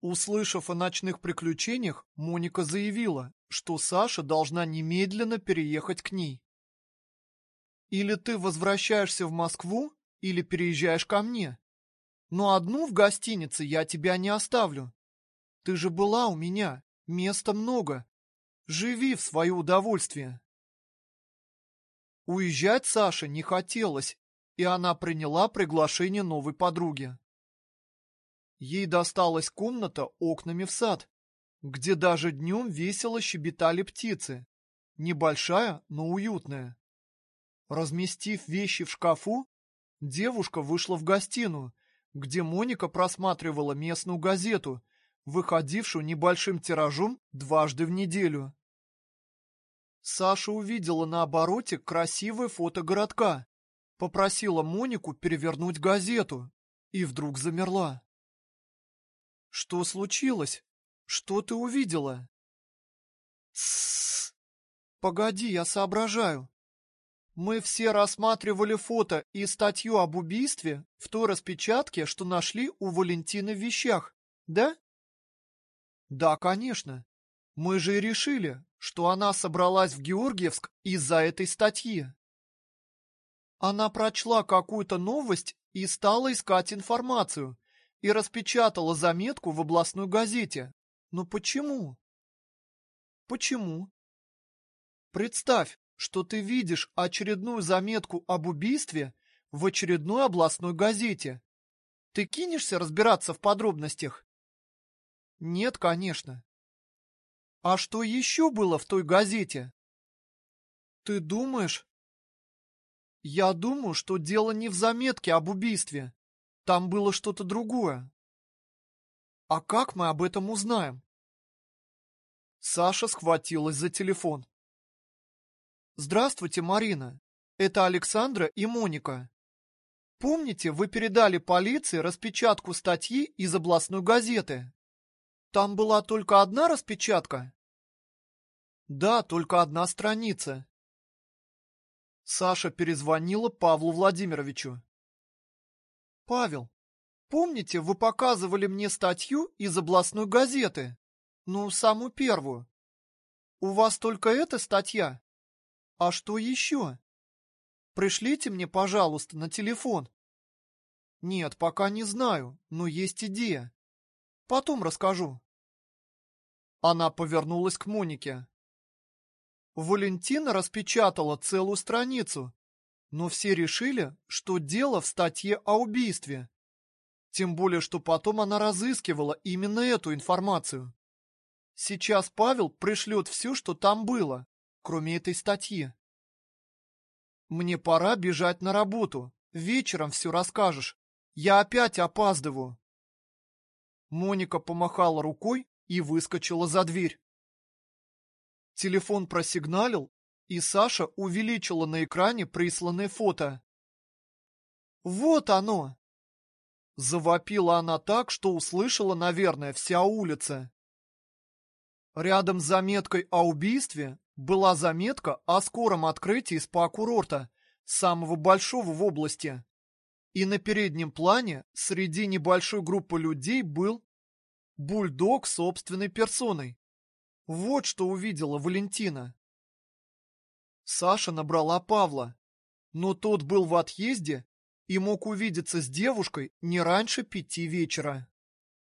Услышав о ночных приключениях, Моника заявила, что Саша должна немедленно переехать к ней. Или ты возвращаешься в Москву, или переезжаешь ко мне. Но одну в гостинице я тебя не оставлю. Ты же была у меня, места много. Живи в свое удовольствие. Уезжать Саше не хотелось, и она приняла приглашение новой подруги. Ей досталась комната окнами в сад, где даже днем весело щебетали птицы. Небольшая, но уютная. Разместив вещи в шкафу, девушка вышла в гостиную, где Моника просматривала местную газету, выходившую небольшим тиражом дважды в неделю. Саша увидела на обороте красивое фото городка, попросила Монику перевернуть газету и вдруг замерла. «Что случилось? Что ты увидела?» «Тссс! Погоди, я соображаю. Мы все рассматривали фото и статью об убийстве в той распечатке, что нашли у Валентины в вещах, да? Да, конечно. Мы же и решили, что она собралась в Георгиевск из-за этой статьи. Она прочла какую-то новость и стала искать информацию и распечатала заметку в областной газете. Но почему? Почему? Представь, что ты видишь очередную заметку об убийстве в очередной областной газете. Ты кинешься разбираться в подробностях? Нет, конечно. А что еще было в той газете? Ты думаешь? Я думаю, что дело не в заметке об убийстве. Там было что-то другое. А как мы об этом узнаем? Саша схватилась за телефон. Здравствуйте, Марина. Это Александра и Моника. Помните, вы передали полиции распечатку статьи из областной газеты? Там была только одна распечатка? Да, только одна страница. Саша перезвонила Павлу Владимировичу. Павел, помните, вы показывали мне статью из областной газеты? Ну, самую первую. У вас только эта статья? А что еще? Пришлите мне, пожалуйста, на телефон. Нет, пока не знаю, но есть идея. Потом расскажу. Она повернулась к Монике. Валентина распечатала целую страницу, но все решили, что дело в статье о убийстве. Тем более, что потом она разыскивала именно эту информацию. Сейчас Павел пришлет все, что там было кроме этой статьи. Мне пора бежать на работу. Вечером все расскажешь. Я опять опаздываю. Моника помахала рукой и выскочила за дверь. Телефон просигналил, и Саша увеличила на экране присланное фото. «Вот оно!» Завопила она так, что услышала, наверное, вся улица. Рядом с заметкой о убийстве была заметка о скором открытии спа-курорта, самого большого в области. И на переднем плане среди небольшой группы людей был бульдог собственной персоной. Вот что увидела Валентина. Саша набрала Павла, но тот был в отъезде и мог увидеться с девушкой не раньше пяти вечера.